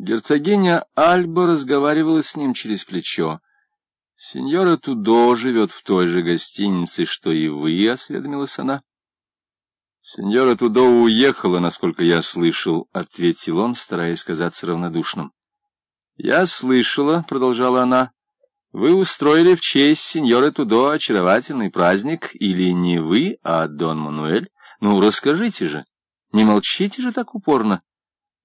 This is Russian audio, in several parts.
Герцогиня Альба разговаривала с ним через плечо. — Сеньора Тудо живет в той же гостинице, что и вы, — осведомилась она. — Сеньора Тудо уехала, насколько я слышал, — ответил он, стараясь казаться равнодушным. — Я слышала, — продолжала она, — вы устроили в честь сеньоры Тудо очаровательный праздник, или не вы, а Дон Мануэль? Ну, расскажите же, не молчите же так упорно.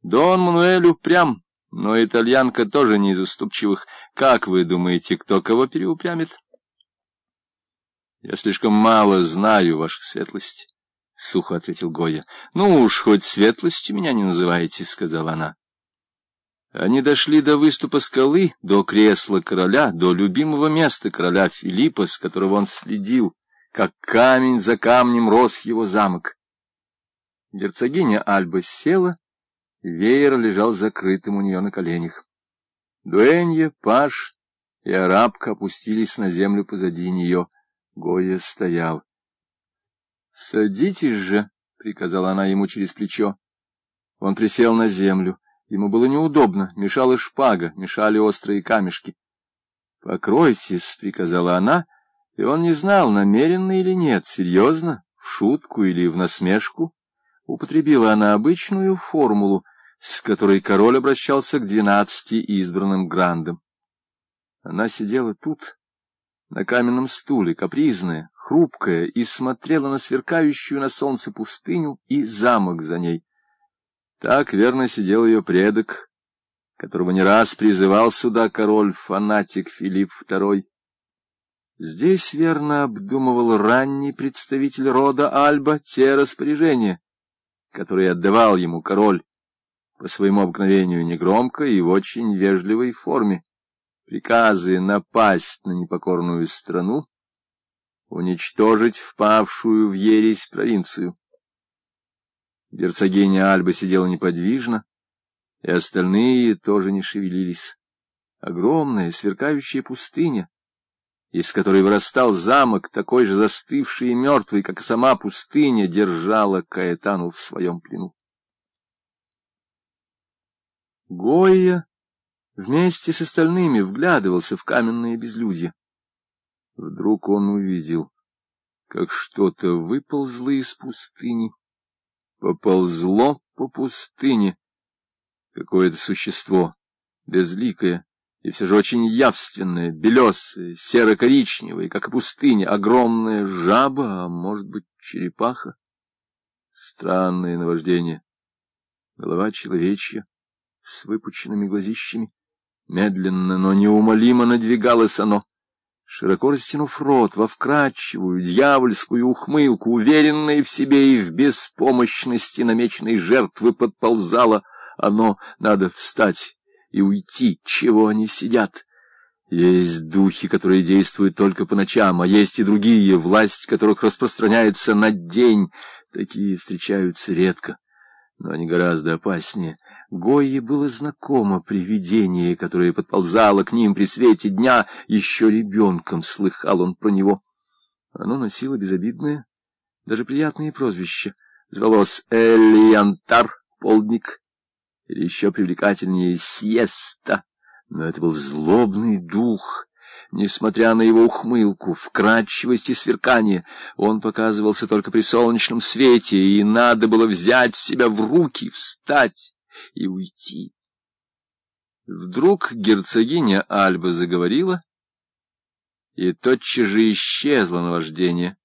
Дон Мануэль упрям, но итальянка тоже не из уступчивых. Как вы думаете, кто кого переупрямит? Я слишком мало знаю, ваша светлость, — сухо ответил Гоя. Ну уж, хоть светлостью меня не называйте, — сказала она. Они дошли до выступа скалы, до кресла короля, до любимого места короля Филиппа, с которого он следил, как камень за камнем рос его замок. Герцогиня Альба села, веер лежал закрытым у нее на коленях. Дуэнья, Паш и арабка опустились на землю позади нее. Гоя стоял. — Садитесь же, — приказала она ему через плечо. Он присел на землю. Ему было неудобно, мешала шпага, мешали острые камешки. — Покройтесь, — приказала она, и он не знал, намеренно или нет, серьезно, в шутку или в насмешку. Употребила она обычную формулу, с которой король обращался к двенадцати избранным грандам. Она сидела тут, на каменном стуле, капризная, хрупкая, и смотрела на сверкающую на солнце пустыню и замок за ней. Так верно сидел ее предок, которого не раз призывал сюда король-фанатик Филипп II. Здесь верно обдумывал ранний представитель рода Альба те распоряжения, которые отдавал ему король по своему обыкновению негромко и в очень вежливой форме. Приказы напасть на непокорную страну, уничтожить впавшую в ересь провинцию. Герцогиня Альба сидела неподвижно, и остальные тоже не шевелились. Огромная, сверкающая пустыня, из которой вырастал замок, такой же застывший и мертвый, как и сама пустыня, держала Каэтану в своем плену. Гойя вместе с остальными вглядывался в каменное безлюдье. Вдруг он увидел, как что-то выползло из пустыни поползло по пустыне. Какое-то существо, безликое и все же очень явственное, белесое, серо-коричневое, как и пустыня, огромная жаба, а может быть черепаха. Странное наваждение. Голова человечья с выпученными глазищами. Медленно, но неумолимо надвигалось оно. Широко растянув рот во вкрадчивую, дьявольскую ухмылку, уверенной в себе и в беспомощности намеченной жертвы, подползало оно, надо встать и уйти, чего они сидят. Есть духи, которые действуют только по ночам, а есть и другие, власть которых распространяется на день. Такие встречаются редко, но они гораздо опаснее. Гойе было знакомо привидение, которое подползало к ним при свете дня. Еще ребенком слыхал он про него. Оно носило безобидное, даже приятные прозвища. Звалось Элиантар, полдник, или еще привлекательнее Сьеста. Но это был злобный дух. Несмотря на его ухмылку, вкрадчивость и сверкание, он показывался только при солнечном свете, и надо было взять себя в руки, встать и уйти. Вдруг герцогиня Альба заговорила, и тотчас же исчезло наваждение.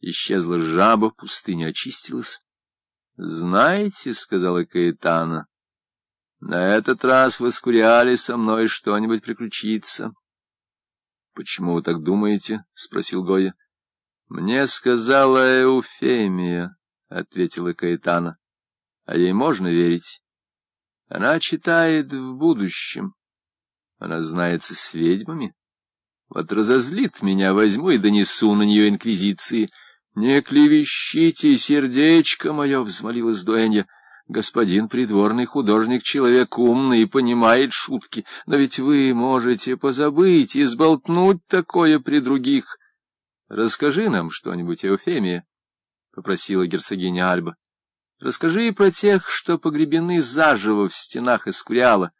Исчезла жаба, пустыня очистилась. — Знаете, — сказала Каэтана, — на этот раз вы скуряли со мной что-нибудь приключиться. — Почему вы так думаете? — спросил Гоя. — Мне сказала Эуфемия, — ответила Каэтана а ей можно верить. Она читает в будущем. Она знается с ведьмами. Вот разозлит меня, возьму и донесу на нее инквизиции. Не клевещите, сердечко мое, — взмолилась Дуэнья. Господин придворный художник, человек умный и понимает шутки, но ведь вы можете позабыть и сболтнуть такое при других. — Расскажи нам что-нибудь, Эуфемия, — попросила герцогиня Альба. Расскажи про тех, что погребены заживо в стенах Эскуриала,